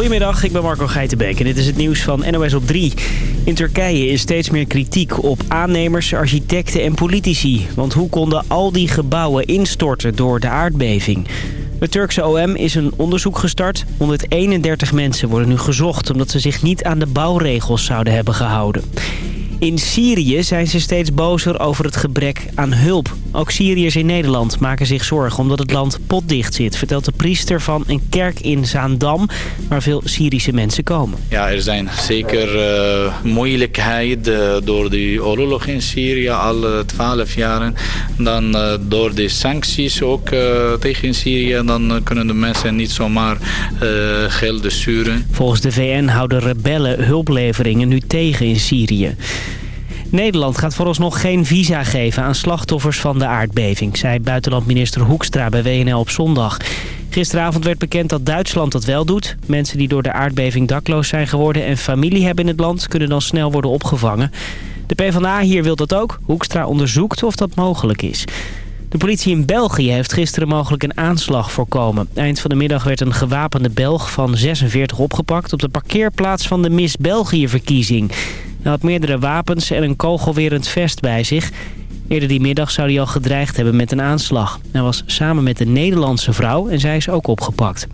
Goedemiddag, ik ben Marco Geitenbeek en dit is het nieuws van NOS op 3. In Turkije is steeds meer kritiek op aannemers, architecten en politici. Want hoe konden al die gebouwen instorten door de aardbeving? Het Turkse OM is een onderzoek gestart. 131 mensen worden nu gezocht omdat ze zich niet aan de bouwregels zouden hebben gehouden. In Syrië zijn ze steeds bozer over het gebrek aan hulp. Ook Syriërs in Nederland maken zich zorgen omdat het land potdicht zit... vertelt de priester van een kerk in Zaandam, waar veel Syrische mensen komen. Ja, er zijn zeker uh, moeilijkheden door de oorlog in Syrië al twaalf jaren. Dan uh, door de sancties ook uh, tegen Syrië, dan kunnen de mensen niet zomaar gelden sturen. Volgens de VN houden rebellen hulpleveringen nu tegen in Syrië. Nederland gaat vooralsnog geen visa geven aan slachtoffers van de aardbeving... zei buitenlandminister Hoekstra bij WNL op zondag. Gisteravond werd bekend dat Duitsland dat wel doet. Mensen die door de aardbeving dakloos zijn geworden en familie hebben in het land... kunnen dan snel worden opgevangen. De PvdA hier wil dat ook. Hoekstra onderzoekt of dat mogelijk is. De politie in België heeft gisteren mogelijk een aanslag voorkomen. Eind van de middag werd een gewapende Belg van 46 opgepakt... op de parkeerplaats van de Miss België-verkiezing... Hij had meerdere wapens en een kogelwerend vest bij zich. Eerder die middag zou hij al gedreigd hebben met een aanslag. Hij was samen met een Nederlandse vrouw en zij is ook opgepakt.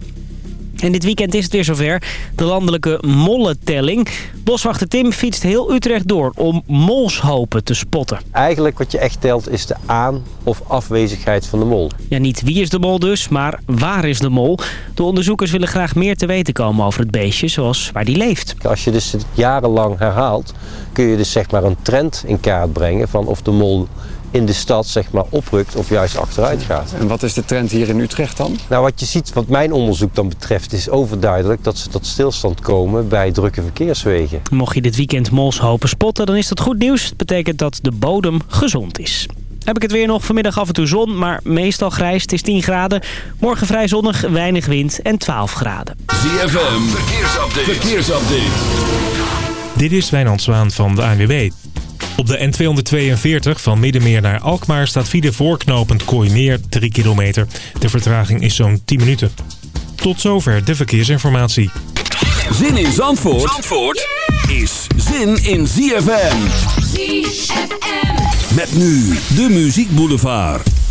En dit weekend is het weer zover. De landelijke mollentelling. Boswachter Tim fietst heel Utrecht door om molshopen te spotten. Eigenlijk wat je echt telt is de aan- of afwezigheid van de mol. Ja, niet wie is de mol dus, maar waar is de mol? De onderzoekers willen graag meer te weten komen over het beestje, zoals waar die leeft. Als je dus het jarenlang herhaalt, kun je dus zeg maar een trend in kaart brengen van of de mol in de stad zeg maar, oprukt of juist achteruit gaat. En wat is de trend hier in Utrecht dan? Nou, wat je ziet, wat mijn onderzoek dan betreft, is overduidelijk dat ze tot stilstand komen bij drukke verkeerswegen. Mocht je dit weekend molshopen spotten, dan is dat goed nieuws. Het betekent dat de bodem gezond is. Heb ik het weer nog vanmiddag af en toe zon, maar meestal grijs. Het is 10 graden. Morgen vrij zonnig, weinig wind en 12 graden. ZFM, verkeersupdate. verkeersupdate. Dit is Wijnand Zwaan van de ANWB. Op de N242 van Middenmeer naar Alkmaar staat file voorknopend Kooimeer 3 kilometer. De vertraging is zo'n 10 minuten. Tot zover de verkeersinformatie. Zin in Zandvoort, Zandvoort is zin in ZFM. ZFM. Met nu de Muziek Boulevard.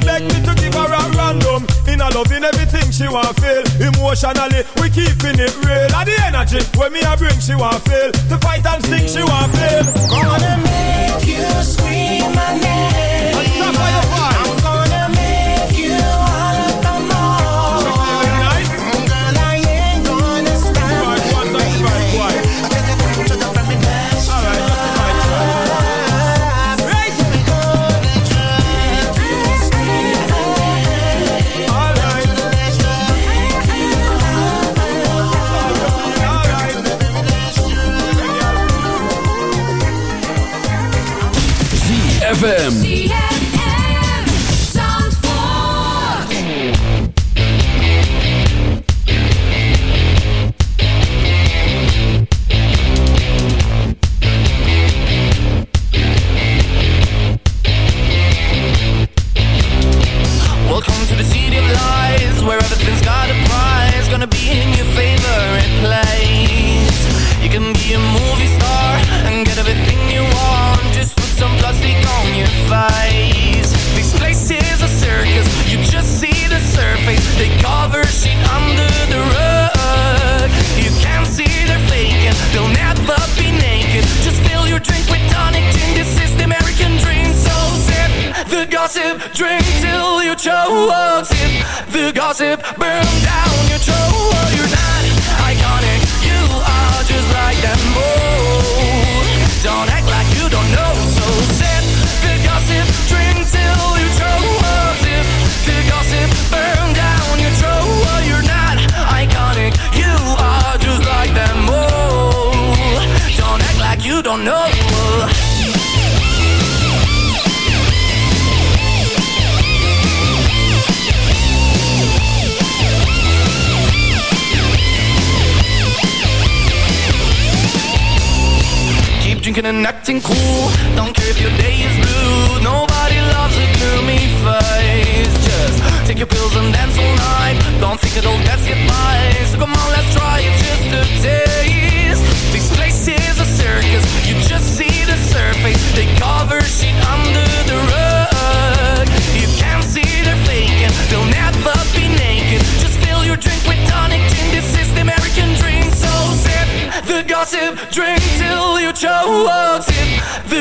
beg me to give her a random. In a loving everything she want feel. Emotionally, we keeping it real. And the energy when me I bring she want feel. The fight and sing she want feel. I wanna make you scream my name. gossip Burn down your troll. You're not iconic. You are just like them all Don't act like you don't know. So sip the gossip Drink till you choke. Sip the gossip Burn down your troll. You're not iconic. You are just like them all Don't act like you don't know. drinking and acting cool. Don't care if your day is blue. Nobody loves a gloomy face. Just take your pills and dance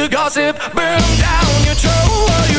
gossip, burn down your troll.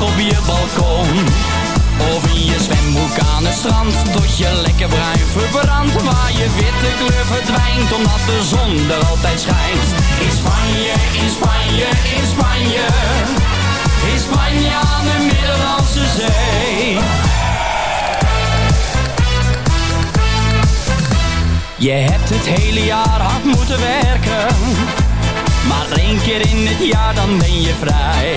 Op je balkon. Of in je zwembroek aan het strand. Tot je lekker bruin verbrandt. Waar je witte kleur verdwijnt. Omdat de zon er altijd schijnt. In Spanje, in Spanje, in Spanje. In Spanje aan de Middellandse Zee. Je hebt het hele jaar hard moeten werken. Maar één keer in het jaar dan ben je vrij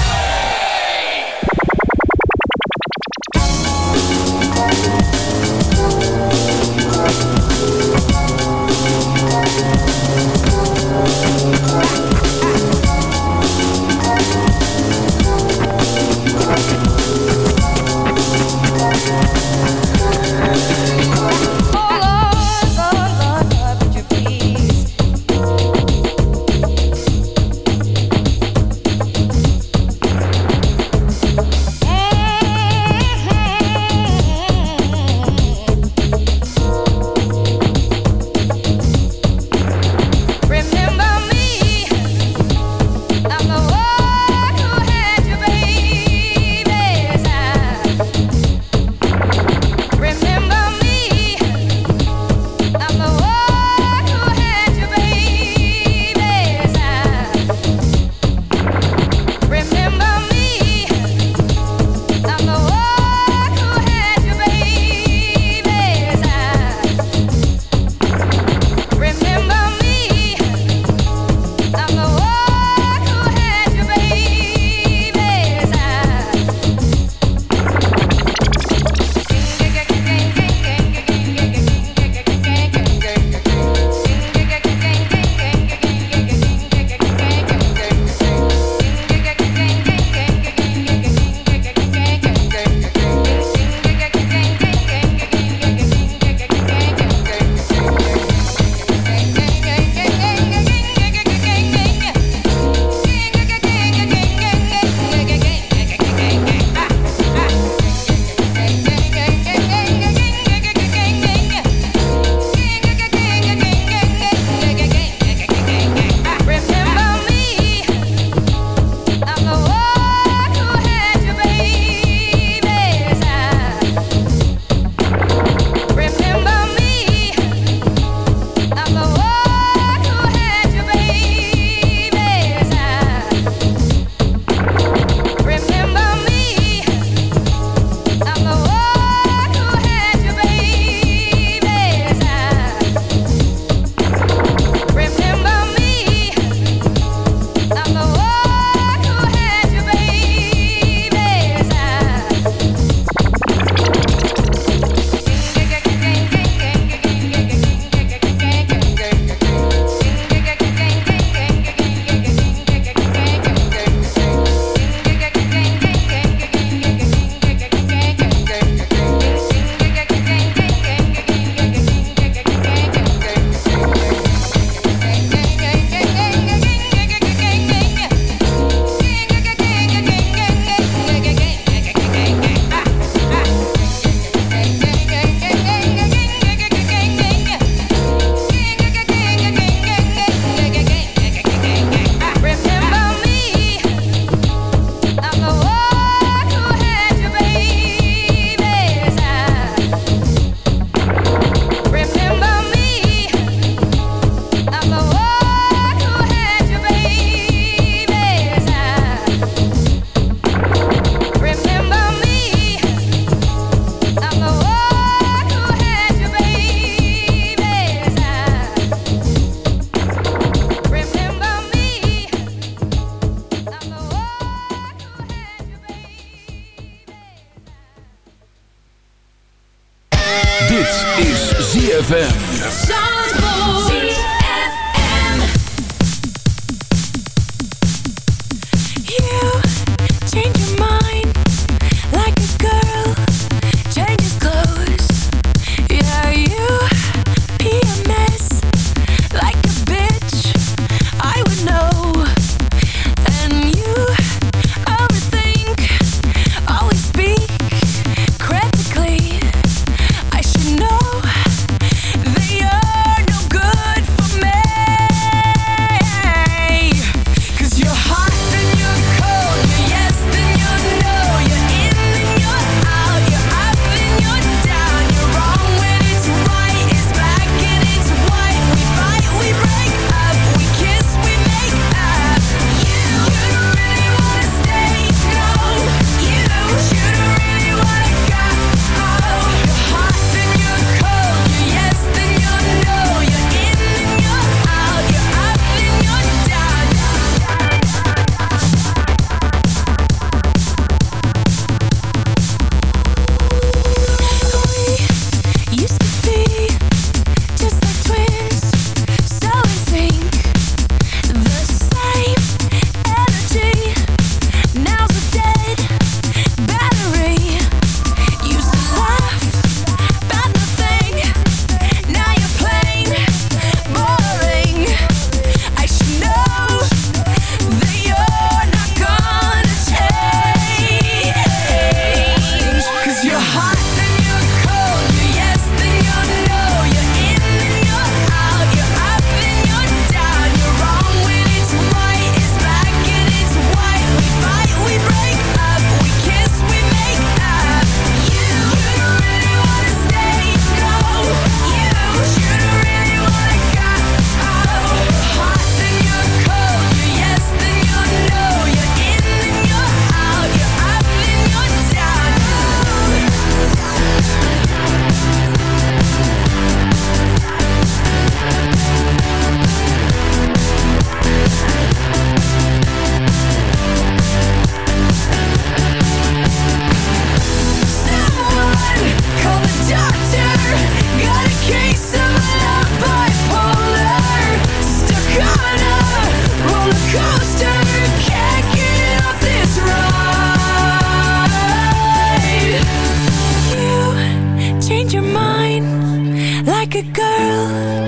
girl.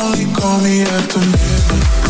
only call me after midnight.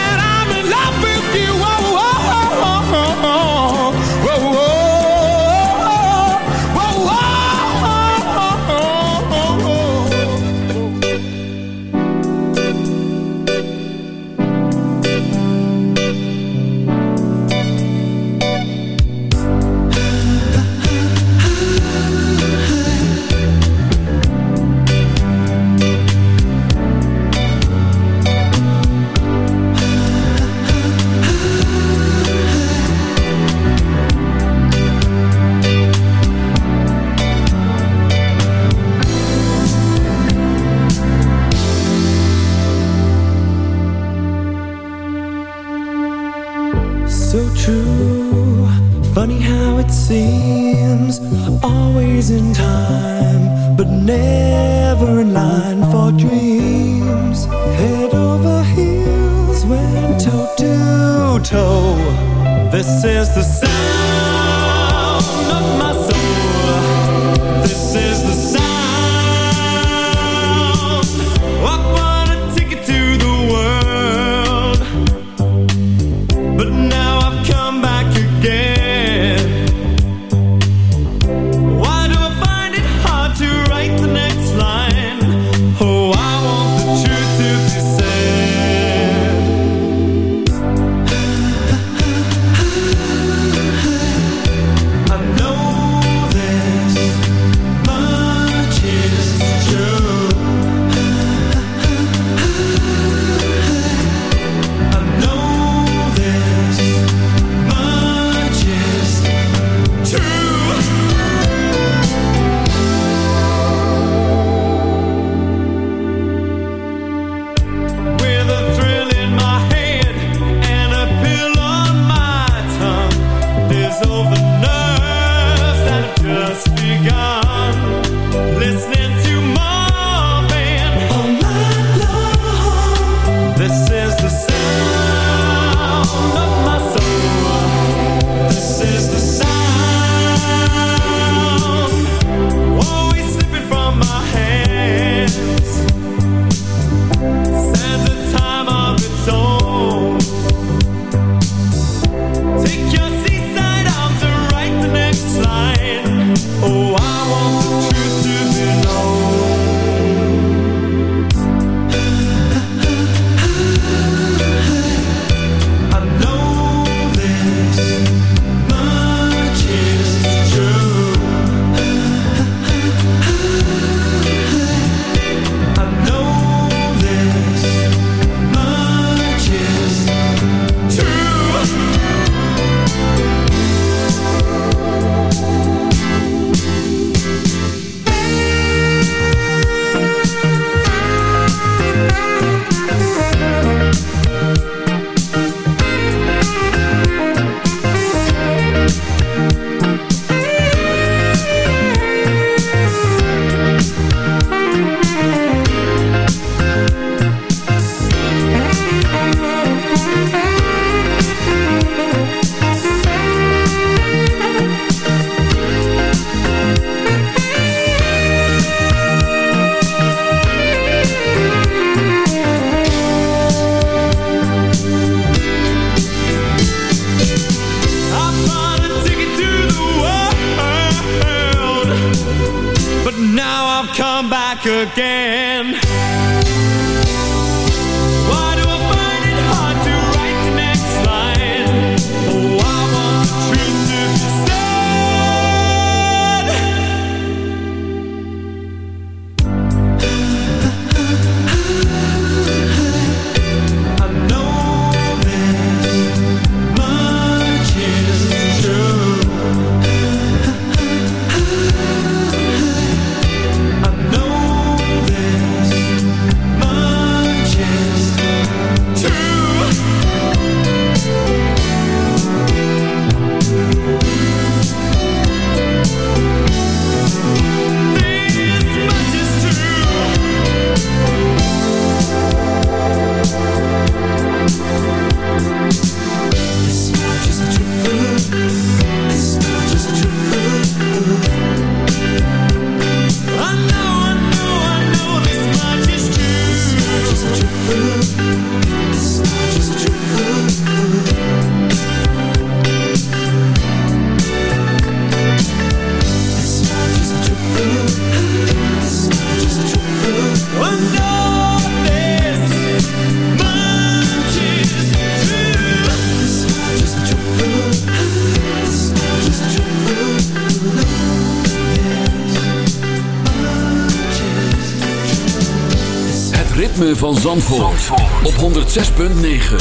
Zandvoort, op 106.9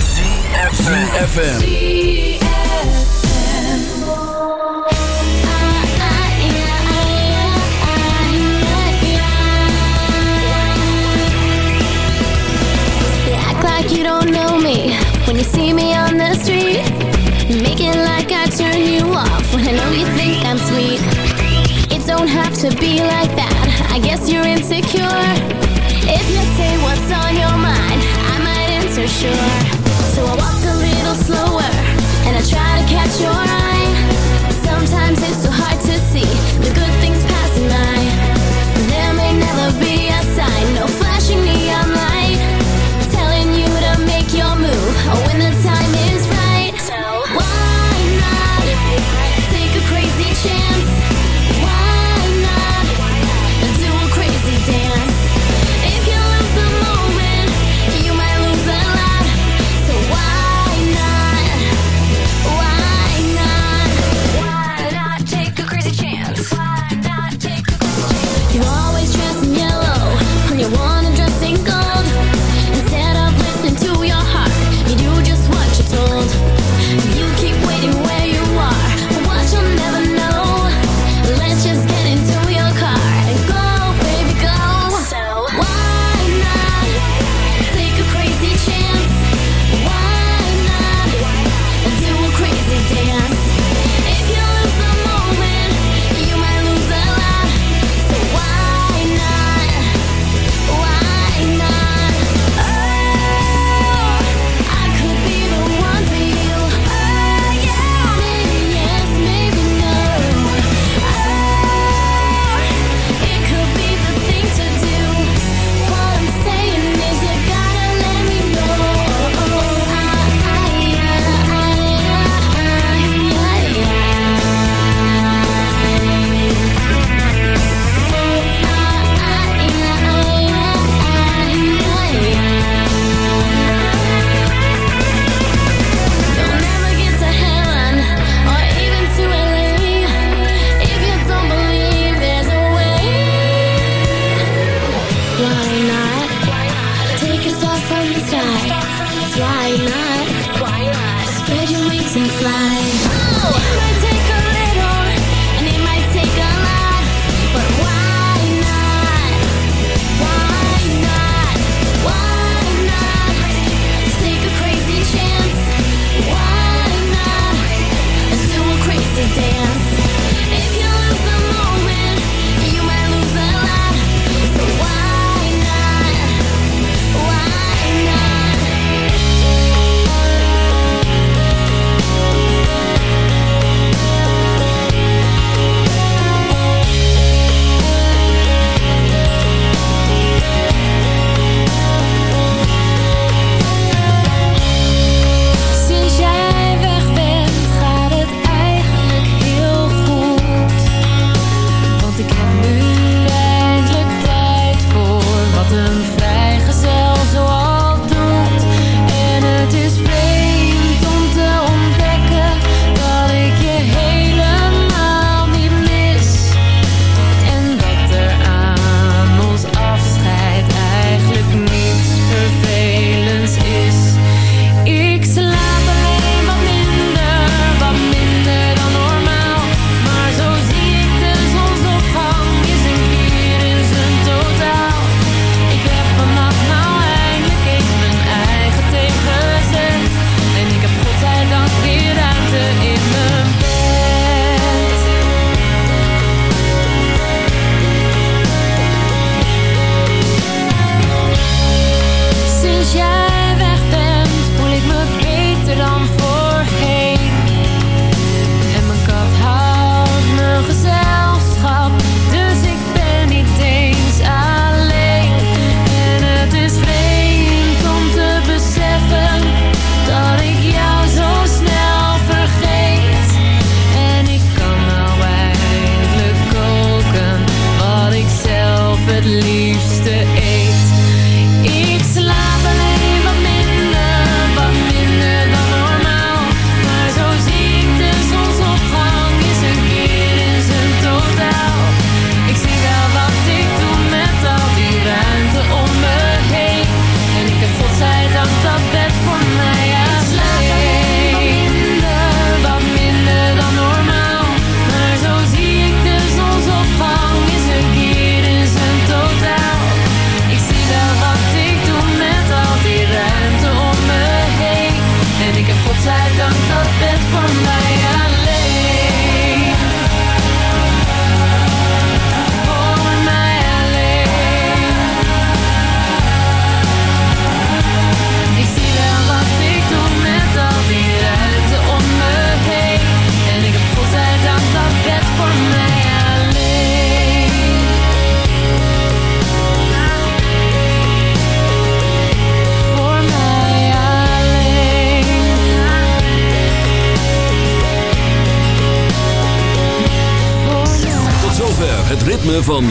CFFM act like you don't know me when you see me on the street. Make it like I turn you off when I know you think I'm sweet. It don't have to be like that. Guess you're insecure. If you say what's on your mind, I might answer sure.